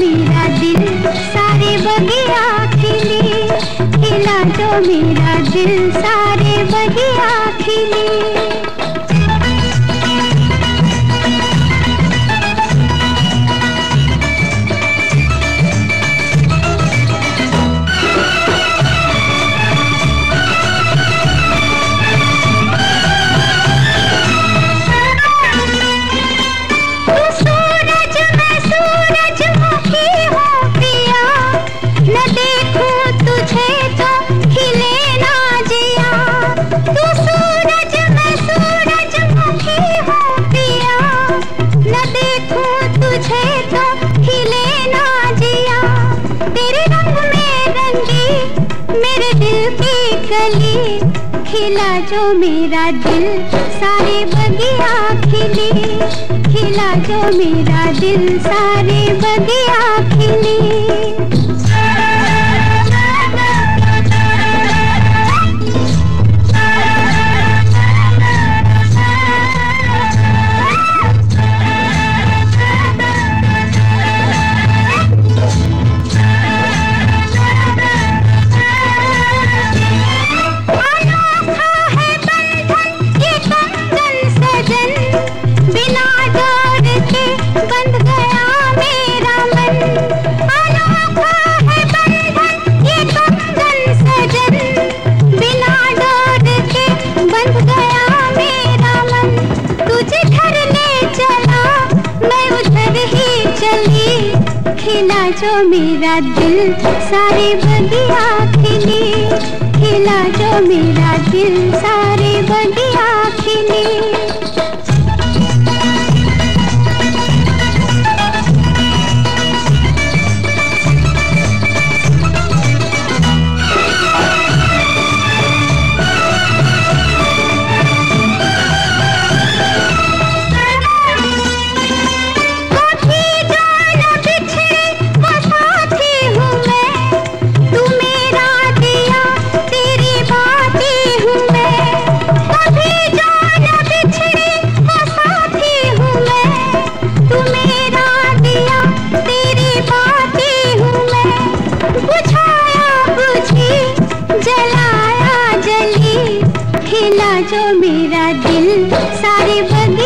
मेरा दिल सारे बगिया खिले खिला दो मेरा दिल सारे बगिया खिले जो मेरा दिल सारे बगिया खिली खिला जो मेरा दिल सारे बगिया खिला जो मेरा दिल सारे बगिया खिले। खिला जो मेरा दिल सारे बगिया खिली। रहे खिला जो मेरा दिल सारे बगे